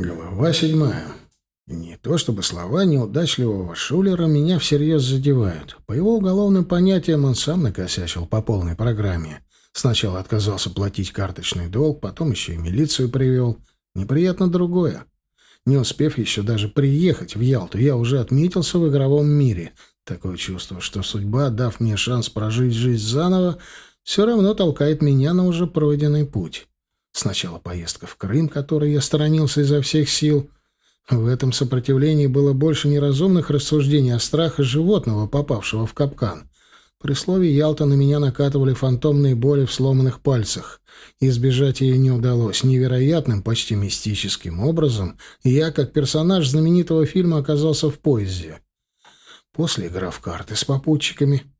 Глава седьмая. Не то чтобы слова неудачливого шулера меня всерьез задевают. По его уголовным понятиям он сам накосячил по полной программе. Сначала отказался платить карточный долг, потом еще и милицию привел. Неприятно другое. Не успев еще даже приехать в Ялту, я уже отметился в игровом мире. Такое чувство, что судьба, дав мне шанс прожить жизнь заново, все равно толкает меня на уже пройденный путь. Сначала поездка в Крым, которой я сторонился изо всех сил. В этом сопротивлении было больше неразумных рассуждений, а страха животного, попавшего в капкан. При слове «Ялта» на меня накатывали фантомные боли в сломанных пальцах. Избежать ее не удалось. Невероятным, почти мистическим образом я, как персонаж знаменитого фильма, оказался в поезде. После игра в карты с попутчиками —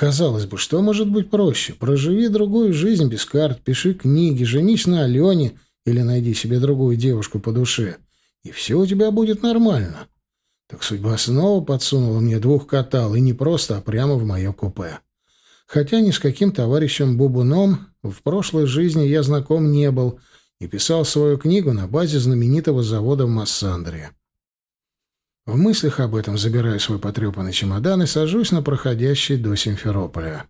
Казалось бы, что может быть проще? Проживи другую жизнь без карт, пиши книги, женись на Алене или найди себе другую девушку по душе, и все у тебя будет нормально. Так судьба снова подсунула мне двух катал, и не просто, а прямо в мое купе. Хотя ни с каким товарищем Бубуном в прошлой жизни я знаком не был и писал свою книгу на базе знаменитого завода в Массандре. В мыслях об этом забираю свой потрепанный чемодан и сажусь на проходящий до Симферополя.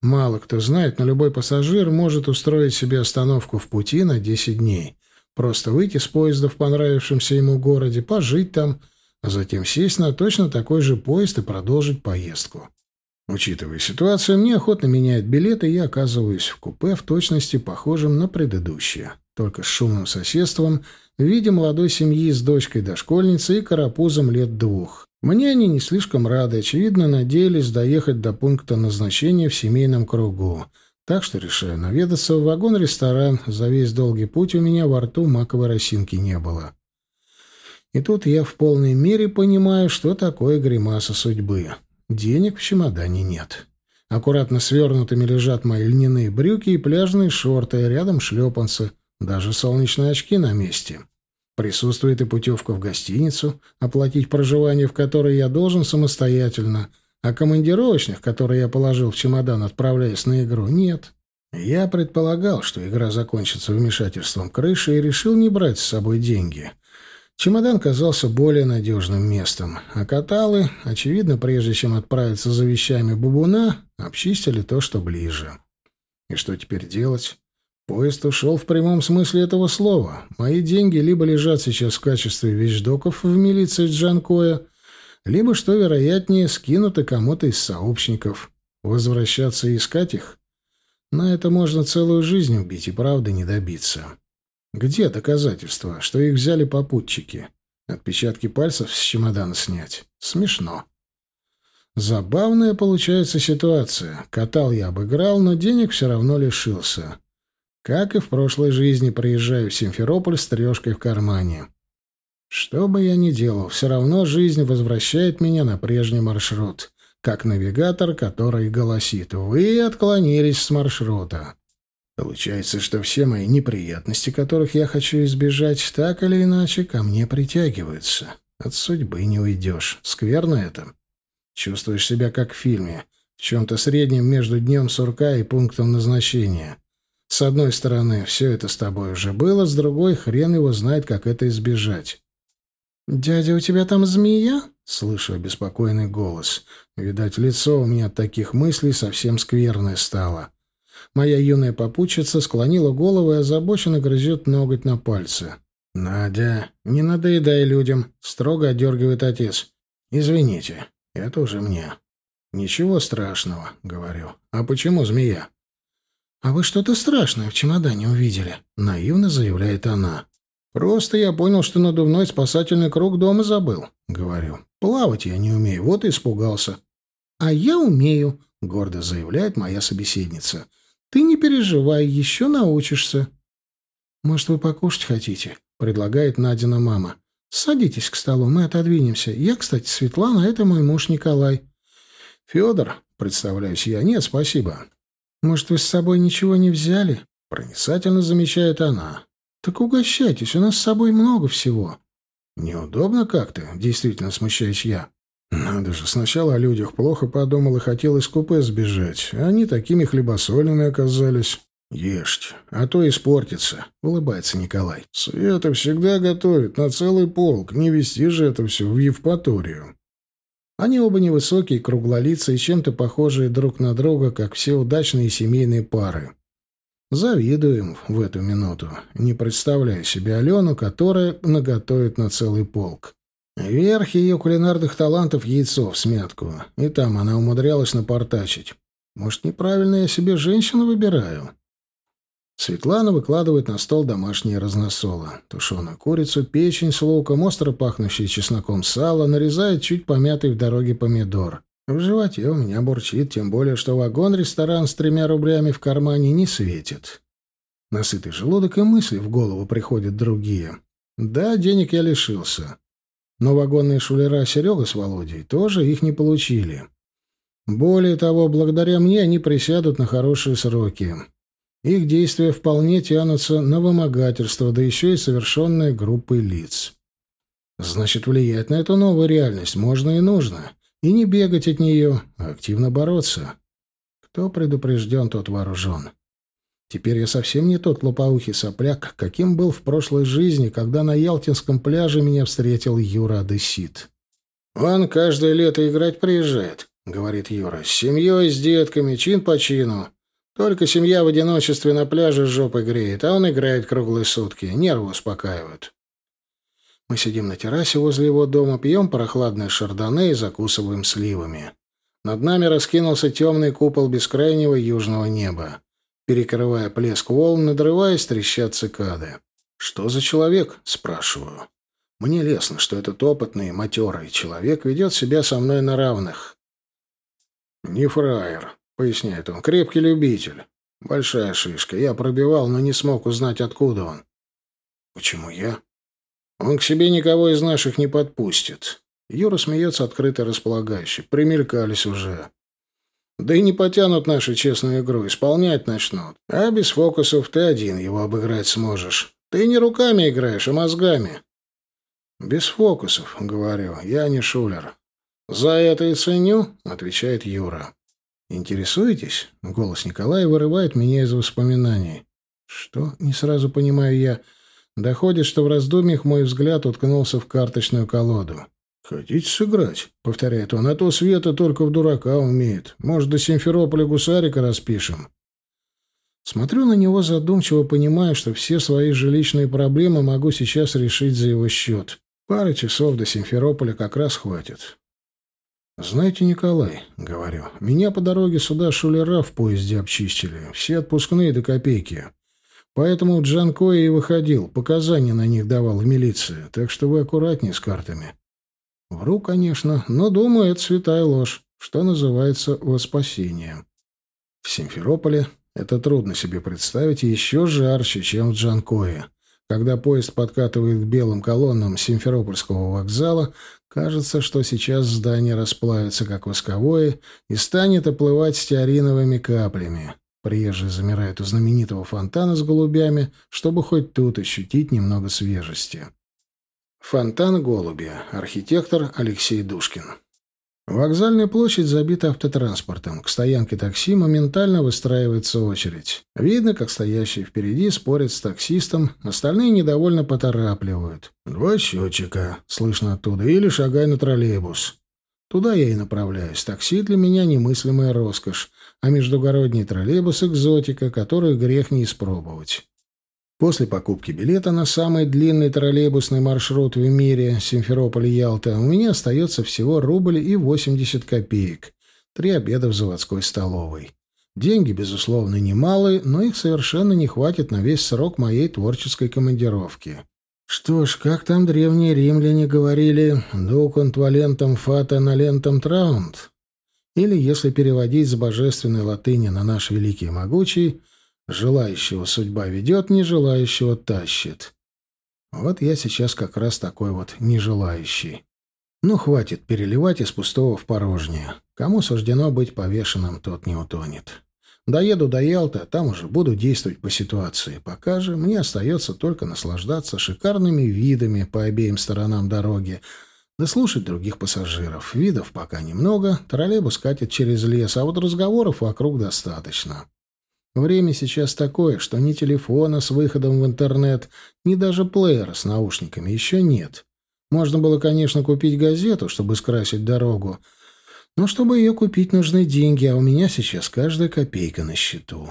Мало кто знает, но любой пассажир может устроить себе остановку в пути на 10 дней. Просто выйти с поезда в понравившемся ему городе, пожить там, а затем сесть на точно такой же поезд и продолжить поездку. Учитывая ситуацию, мне охотно меняют билеты, и я оказываюсь в купе в точности похожем на предыдущее, только с шумным соседством в виде молодой семьи с дочкой-дошкольницей и карапузом лет двух. Мне они не слишком рады, очевидно, надеялись доехать до пункта назначения в семейном кругу. Так что решаю наведаться в вагон-ресторан. За весь долгий путь у меня во рту маковой росинки не было. И тут я в полной мере понимаю, что такое гримаса судьбы. Денег в чемодане нет. Аккуратно свернутыми лежат мои льняные брюки и пляжные шорты, а рядом шлепанцы. Даже солнечные очки на месте. Присутствует и путевка в гостиницу, оплатить проживание в которой я должен самостоятельно, а командировочных, которые я положил в чемодан, отправляясь на игру, нет. Я предполагал, что игра закончится вмешательством крыши, и решил не брать с собой деньги. Чемодан казался более надежным местом, а каталы, очевидно, прежде чем отправиться за вещами бубуна, обчистили то, что ближе. И что теперь делать? Поезд ушел в прямом смысле этого слова. Мои деньги либо лежат сейчас в качестве вещдоков в милиции Джанкоя, либо, что вероятнее, скинуты кому-то из сообщников. Возвращаться и искать их? На это можно целую жизнь убить и правды не добиться. Где доказательства, что их взяли попутчики? Отпечатки пальцев с чемодана снять? Смешно. Забавная получается ситуация. Катал я обыграл, но денег все равно лишился. Как и в прошлой жизни, приезжаю в Симферополь с трешкой в кармане. Что бы я ни делал, все равно жизнь возвращает меня на прежний маршрут, как навигатор, который голосит «Вы отклонились с маршрута». Получается, что все мои неприятности, которых я хочу избежать, так или иначе ко мне притягиваются. От судьбы не уйдешь. Скверно это. Чувствуешь себя как в фильме, в чем-то среднем между днем сурка и пунктом назначения. С одной стороны, все это с тобой уже было, с другой, хрен его знает, как это избежать. «Дядя, у тебя там змея?» — слышу обеспокоенный голос. Видать, лицо у меня от таких мыслей совсем скверное стало. Моя юная попутчица склонила голову и озабоченно грызет ноготь на пальце. «Надя, не надоедай людям», — строго одергивает отец. «Извините, это уже мне». «Ничего страшного», — говорю. «А почему змея?» «А вы что-то страшное в чемодане увидели?» — наивно заявляет она. «Просто я понял, что надувной спасательный круг дома забыл», — говорю. «Плавать я не умею, вот и испугался». «А я умею», — гордо заявляет моя собеседница. «Ты не переживай, еще научишься». «Может, вы покушать хотите?» — предлагает Надина мама. «Садитесь к столу, мы отодвинемся. Я, кстати, Светлана, это мой муж Николай». «Федор», — представляюсь я, — «нет, спасибо». «Может, вы с собой ничего не взяли?» — проницательно замечает она. «Так угощайтесь, у нас с собой много всего». «Неудобно как-то», — действительно смущаюсь я. «Надо же, сначала о людях плохо подумал и хотел из купе сбежать, они такими хлебосольными оказались». Ешьте, а то испортится, улыбается Николай. Света всегда готовит на целый полк, не вести же это все в Евпаторию. Они оба невысокие, круглолицые, чем-то похожие друг на друга, как все удачные семейные пары. Завидуем в эту минуту, не представляя себе Алену, которая наготовит на целый полк. Верх ее кулинарных талантов — яйцо в смятку, и там она умудрялась напортачить. Может, неправильно я себе женщину выбираю? Светлана выкладывает на стол домашние разносолы. Тушеную курицу, печень с луком, остро пахнущий чесноком сало, нарезает чуть помятый в дороге помидор. В животе у меня бурчит, тем более, что вагон-ресторан с тремя рублями в кармане не светит. Насытый желудок и мысли в голову приходят другие. Да, денег я лишился. Но вагонные шулера Серега с Володей тоже их не получили. Более того, благодаря мне они присядут на хорошие сроки. Их действия вполне тянутся на вымогательство, да еще и совершенное группой лиц. Значит, влиять на эту новую реальность можно и нужно. И не бегать от нее, а активно бороться. Кто предупрежден, тот вооружен. Теперь я совсем не тот лопоухий сопляк, каким был в прошлой жизни, когда на Ялтинском пляже меня встретил Юра Одессит. «Он каждое лето играть приезжает», — говорит Юра, — «с семьей, с детками, чин по чину. Только семья в одиночестве на пляже с жопой греет, а он играет круглые сутки, нервы успокаивают. Мы сидим на террасе возле его дома, пьем прохладное шардоне и закусываем сливами. Над нами раскинулся темный купол бескрайнего южного неба. Перекрывая плеск волн, надрываясь, трещат цикады. «Что за человек?» — спрашиваю. Мне лестно, что этот опытный, матерый человек ведет себя со мной на равных. «Не фраер», поясняет он. Крепкий любитель. Большая шишка. Я пробивал, но не смог узнать, откуда он. Почему я? Он к себе никого из наших не подпустит. Юра смеется открыто располагающе. Примелькались уже. Да и не потянут нашу честную игру, исполнять начнут. А без фокусов ты один его обыграть сможешь. Ты не руками играешь, а мозгами. Без фокусов, говорю, я не шулер. За это и ценю, отвечает Юра. «Интересуетесь?» — голос Николая вырывает меня из воспоминаний. «Что?» — не сразу понимаю я. Доходит, что в раздумьях мой взгляд уткнулся в карточную колоду. «Хотите сыграть?» — повторяет он. «А то Света только в дурака умеет. Может, до Симферополя гусарика распишем?» Смотрю на него задумчиво, понимая, что все свои жилищные проблемы могу сейчас решить за его счет. Пары часов до Симферополя как раз хватит. «Знаете, Николай, — говорю, — меня по дороге сюда шулера в поезде обчистили, все отпускные до копейки. Поэтому в Джанкое и выходил, показания на них давал в милиции, так что вы аккуратнее с картами». Вру, конечно, но думаю, это святая ложь, что называется во спасение. В Симферополе это трудно себе представить еще жарче, чем в Джанкое. Когда поезд подкатывает к белым колоннам Симферопольского вокзала, кажется, что сейчас здание расплавится, как восковое, и станет оплывать стеариновыми каплями. Приезжие замирают у знаменитого фонтана с голубями, чтобы хоть тут ощутить немного свежести. Фонтан голуби. Архитектор Алексей Душкин. Вокзальная площадь забита автотранспортом. К стоянке такси моментально выстраивается очередь. Видно, как стоящие впереди спорят с таксистом, остальные недовольно поторапливают. «Два счетчика», — слышно оттуда, — «или шагай на троллейбус». Туда я и направляюсь. Такси для меня немыслимая роскошь, а междугородний троллейбус — экзотика, которую грех не испробовать. После покупки билета на самый длинный троллейбусный маршрут в мире Симферополь-Ялта у меня остается всего рубль и 80 копеек. Три обеда в заводской столовой. Деньги, безусловно, немалые, но их совершенно не хватит на весь срок моей творческой командировки. Что ж, как там древние римляне говорили «дукунт валентом фата налентом траунт»? Или, если переводить с божественной латыни на наш великий и могучий – Желающего судьба ведет, нежелающего тащит. Вот я сейчас как раз такой вот нежелающий. Ну, хватит переливать из пустого в порожнее. Кому суждено быть повешенным, тот не утонет. Доеду до Ялты, там уже буду действовать по ситуации. Пока же мне остается только наслаждаться шикарными видами по обеим сторонам дороги, да слушать других пассажиров. Видов пока немного, троллейбус катит через лес, а вот разговоров вокруг достаточно. Время сейчас такое, что ни телефона с выходом в интернет, ни даже плеера с наушниками еще нет. Можно было, конечно, купить газету, чтобы скрасить дорогу, но чтобы ее купить, нужны деньги, а у меня сейчас каждая копейка на счету.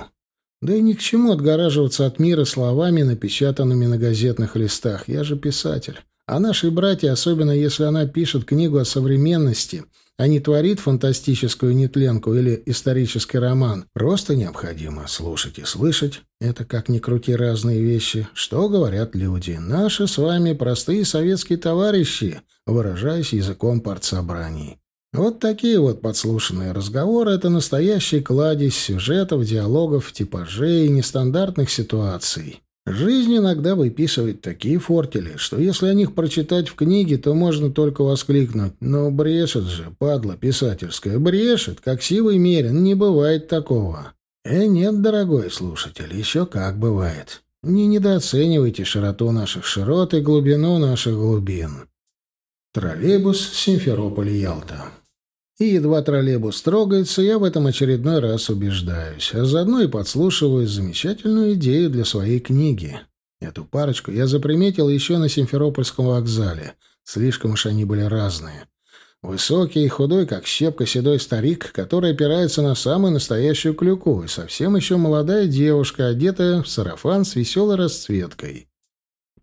Да и ни к чему отгораживаться от мира словами, напечатанными на газетных листах. Я же писатель. А нашей братья, особенно если она пишет книгу о современности, а не творит фантастическую нетленку или исторический роман, просто необходимо слушать и слышать. Это, как ни крути, разные вещи. Что говорят люди? Наши с вами простые советские товарищи, выражаясь языком партсобраний. Вот такие вот подслушанные разговоры — это настоящий кладезь сюжетов, диалогов, типажей и нестандартных ситуаций. Жизнь иногда выписывает такие фортели, что если о них прочитать в книге, то можно только воскликнуть «Ну, брешет же, падла писательская, брешет, как сивый мерин, не бывает такого». Э, нет, дорогой слушатель, еще как бывает. Не недооценивайте широту наших широт и глубину наших глубин. Троллейбус Симферополь-Ялта и едва троллейбус трогается, я в этом очередной раз убеждаюсь, а заодно и подслушиваю замечательную идею для своей книги. Эту парочку я заприметил еще на Симферопольском вокзале. Слишком уж они были разные. Высокий и худой, как щепка, седой старик, который опирается на самую настоящую клюку, и совсем еще молодая девушка, одетая в сарафан с веселой расцветкой.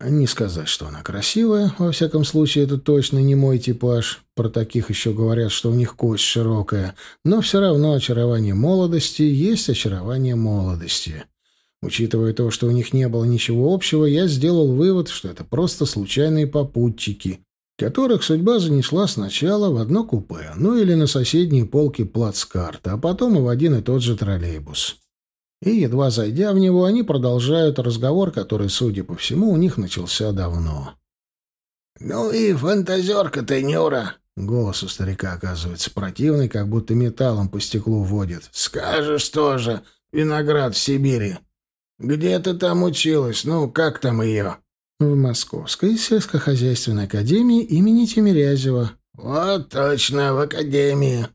Не сказать, что она красивая, во всяком случае, это точно не мой типаж. Про таких еще говорят, что у них кость широкая, но все равно очарование молодости есть очарование молодости. Учитывая то, что у них не было ничего общего, я сделал вывод, что это просто случайные попутчики, которых судьба занесла сначала в одно купе, ну или на соседние полки плацкарта, а потом и в один и тот же троллейбус и, едва зайдя в него, они продолжают разговор, который, судя по всему, у них начался давно. «Ну и фантазерка ты, Нюра!» Голос у старика оказывается противный, как будто металлом по стеклу водит. «Скажешь тоже, виноград в Сибири. Где ты там училась? Ну, как там ее?» «В Московской сельскохозяйственной академии имени Тимирязева». «Вот точно, в академии.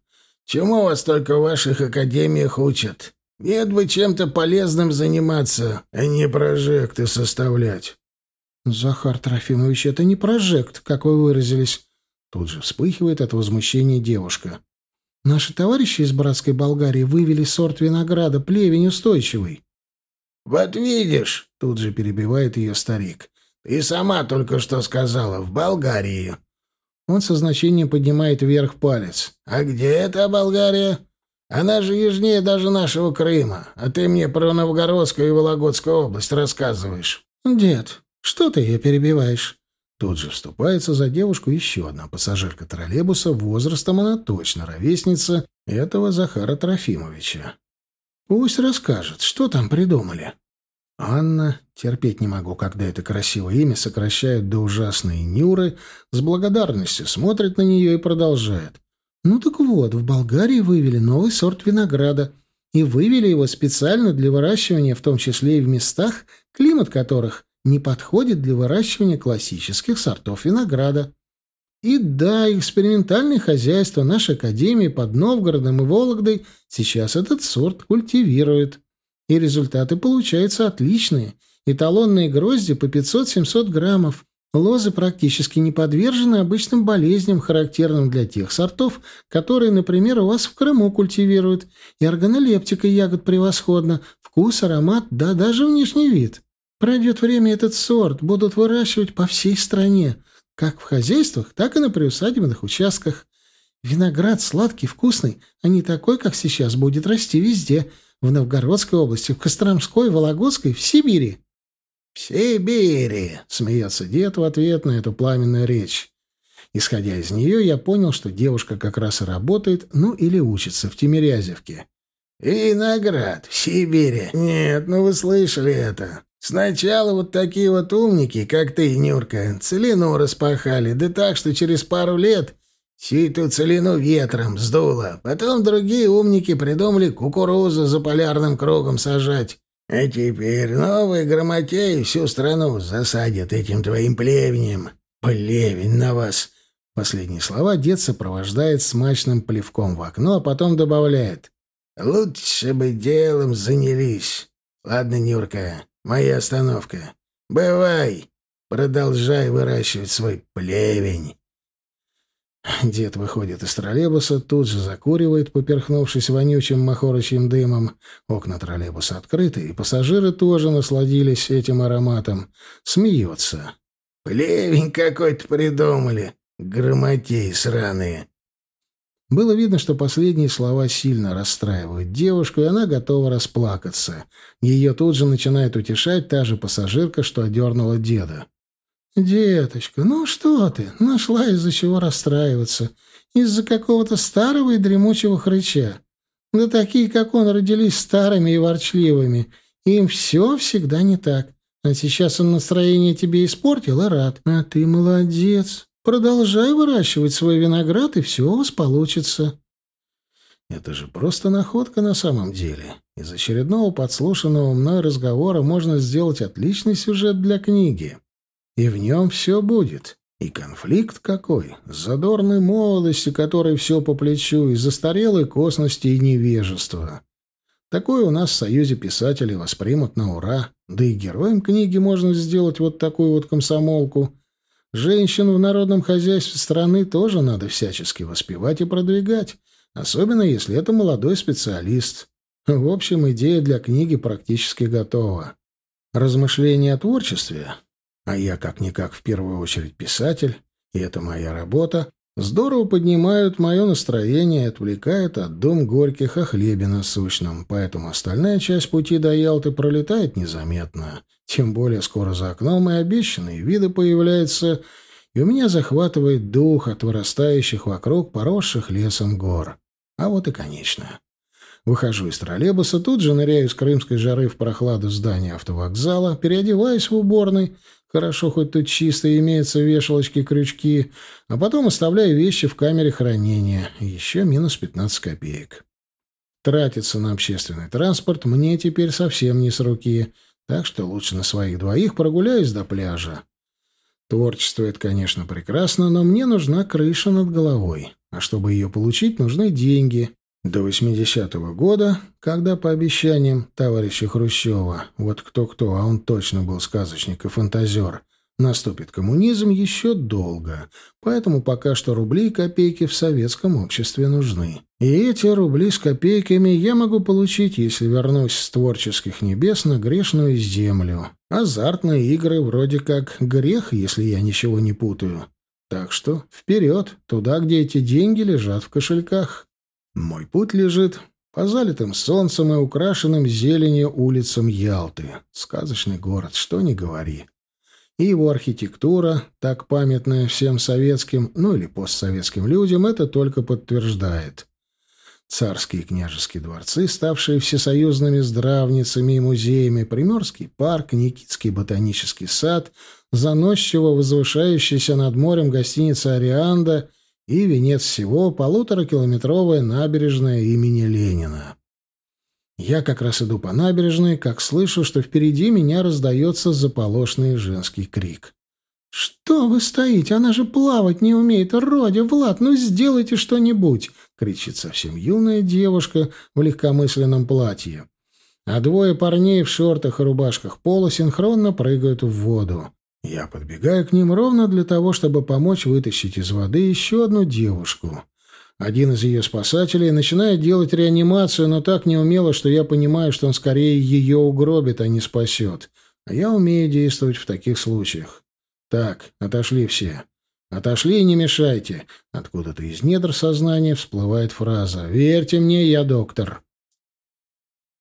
Чему вас только в ваших академиях учат? Нет бы чем-то полезным заниматься, а не прожекты составлять. Захар Трофимович, это не прожект, как вы выразились. Тут же вспыхивает от возмущения девушка. Наши товарищи из братской Болгарии вывели сорт винограда плевень устойчивый. Вот видишь, тут же перебивает ее старик. Ты сама только что сказала, в Болгарии. Он со значением поднимает вверх палец. А где эта Болгария? Она же южнее даже нашего Крыма, а ты мне про Новгородскую и Вологодскую область рассказываешь». «Дед, что ты ее перебиваешь?» Тут же вступается за девушку еще одна пассажирка троллейбуса, возрастом она точно ровесница этого Захара Трофимовича. «Пусть расскажет, что там придумали». Анна, терпеть не могу, когда это красивое имя сокращают до ужасной Нюры, с благодарностью смотрит на нее и продолжает. Ну так вот, в Болгарии вывели новый сорт винограда. И вывели его специально для выращивания, в том числе и в местах, климат которых не подходит для выращивания классических сортов винограда. И да, экспериментальное хозяйство нашей академии под Новгородом и Вологдой сейчас этот сорт культивирует. И результаты получаются отличные. Эталонные грозди по 500-700 граммов, Лозы практически не подвержены обычным болезням, характерным для тех сортов, которые, например, у вас в Крыму культивируют. И органолептика ягод превосходна, вкус, аромат, да даже внешний вид. Пройдет время, этот сорт будут выращивать по всей стране, как в хозяйствах, так и на приусадебных участках. Виноград сладкий, вкусный, а не такой, как сейчас, будет расти везде, в Новгородской области, в Костромской, Вологодской, в Сибири. «В Сибири!» — смеется дед в ответ на эту пламенную речь. Исходя из нее, я понял, что девушка как раз и работает, ну или учится в Тимирязевке. «Виноград в Сибири! Нет, ну вы слышали это!» Сначала вот такие вот умники, как ты, Нюрка, целину распахали, да так, что через пару лет всю эту целину ветром сдуло. Потом другие умники придумали кукурузу за полярным кругом сажать. А теперь новые грамотеи всю страну засадят этим твоим плевнем. Плевень на вас!» Последние слова дед сопровождает смачным плевком в окно, а потом добавляет. Лучше бы делом занялись. Ладно, Нюрка, моя остановка. Бывай, продолжай выращивать свой плевень. Дед выходит из троллейбуса, тут же закуривает, поперхнувшись вонючим махорочьим дымом. Окна троллейбуса открыты, и пассажиры тоже насладились этим ароматом. Смеется. «Плевень какой-то придумали, громотей сраные!» Было видно, что последние слова сильно расстраивают девушку, и она готова расплакаться. Ее тут же начинает утешать та же пассажирка, что одернула деда. «Деточка, ну что ты? Нашла из-за чего расстраиваться. Из-за какого-то старого и дремучего хрыча. Да такие, как он, родились старыми и ворчливыми. Им все всегда не так. А сейчас он настроение тебе испортил и рад. А ты молодец. Продолжай выращивать свой виноград, и все у вас получится». Это же просто находка на самом деле. Из очередного подслушанного мной разговора можно сделать отличный сюжет для книги. И в нем все будет. И конфликт какой, задорной молодости, которой все по плечу, и застарелой косности и невежества. Такое у нас в Союзе писателей воспримут на ура. Да и героем книги можно сделать вот такую вот комсомолку. Женщин в народном хозяйстве страны тоже надо всячески воспевать и продвигать, особенно если это молодой специалист. В общем, идея для книги практически готова. Размышления о творчестве а я как-никак в первую очередь писатель, и это моя работа, здорово поднимают мое настроение и отвлекают от дум горьких о хлебе насущном, поэтому остальная часть пути до Ялты пролетает незаметно. Тем более скоро за окном и обещанные виды появляются, и у меня захватывает дух от вырастающих вокруг поросших лесом гор. А вот и конечное. Выхожу из троллейбуса, тут же ныряю с крымской жары в прохладу здания автовокзала, переодеваюсь в уборной, Хорошо, хоть тут чисто имеются вешалочки-крючки, а потом оставляю вещи в камере хранения. Еще минус 15 копеек. Тратиться на общественный транспорт мне теперь совсем не с руки, так что лучше на своих двоих прогуляюсь до пляжа. Творчество — это, конечно, прекрасно, но мне нужна крыша над головой. А чтобы ее получить, нужны деньги. До 80-го года, когда по обещаниям товарища Хрущева, вот кто-кто, а он точно был сказочник и фантазер, наступит коммунизм еще долго, поэтому пока что рубли и копейки в советском обществе нужны. И эти рубли с копейками я могу получить, если вернусь с творческих небес на грешную землю. Азартные игры вроде как грех, если я ничего не путаю. Так что вперед, туда, где эти деньги лежат в кошельках. Мой путь лежит по залитым солнцем и украшенным зеленью улицам Ялты. Сказочный город, что ни говори. И его архитектура, так памятная всем советским, ну или постсоветским людям, это только подтверждает. Царские и княжеские дворцы, ставшие всесоюзными здравницами и музеями, Приморский парк, Никитский ботанический сад, заносчиво возвышающийся над морем гостиница «Арианда» — и венец всего полуторакилометровая набережная имени Ленина. Я как раз иду по набережной, как слышу, что впереди меня раздается заполошный женский крик. «Что вы стоите? Она же плавать не умеет! Родя, Влад, ну сделайте что-нибудь!» — кричит совсем юная девушка в легкомысленном платье. А двое парней в шортах и рубашках пола синхронно прыгают в воду. Я подбегаю к ним ровно для того, чтобы помочь вытащить из воды еще одну девушку. Один из ее спасателей начинает делать реанимацию, но так неумело, что я понимаю, что он скорее ее угробит, а не спасет. А я умею действовать в таких случаях. Так, отошли все. Отошли и не мешайте. Откуда-то из недр сознания всплывает фраза «Верьте мне, я доктор».